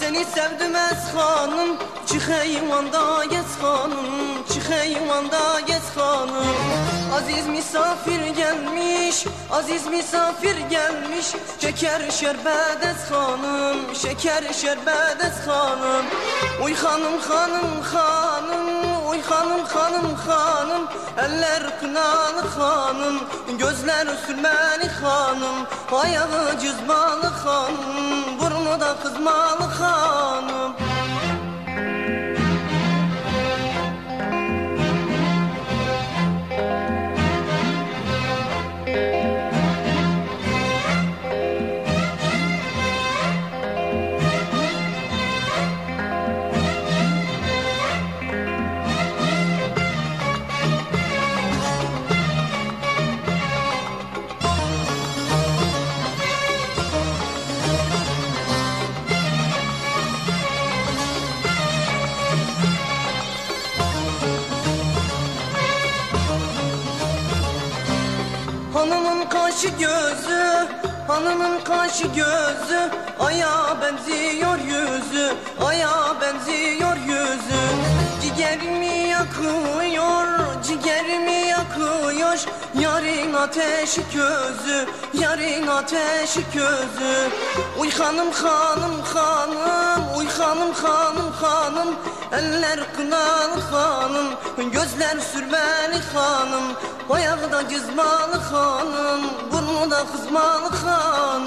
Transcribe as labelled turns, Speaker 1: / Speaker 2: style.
Speaker 1: Seni sevdim ez hanım Çık eyvanda geç hanım Çık eyvanda geç hanım Aziz misafir gelmiş Aziz misafir gelmiş Şeker şerbet ez hanım Şeker şerbet ez hanım Uy hanım hanım hanım Uy hanım hanım hanım Eller kınalı hanım Gözler sürmeli hanım Ayağı cızmalı hanım da kızmalı hanım Hanımın kaşı gözü Hanımın kaşı gözü. Aya benziyor yüzü Aya benziyor yüzü. Ciğerimi yakıyor Yakıyor Yarın ateşi közü Yarın ateşi közü Uy hanım hanım hanım Uy hanım hanım hanım Eller kınalı hanım Gözler sürmeli hanım. Ayağı da cızmalı hanım Burnu da kızmalı hanım